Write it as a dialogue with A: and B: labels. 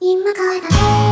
A: 今から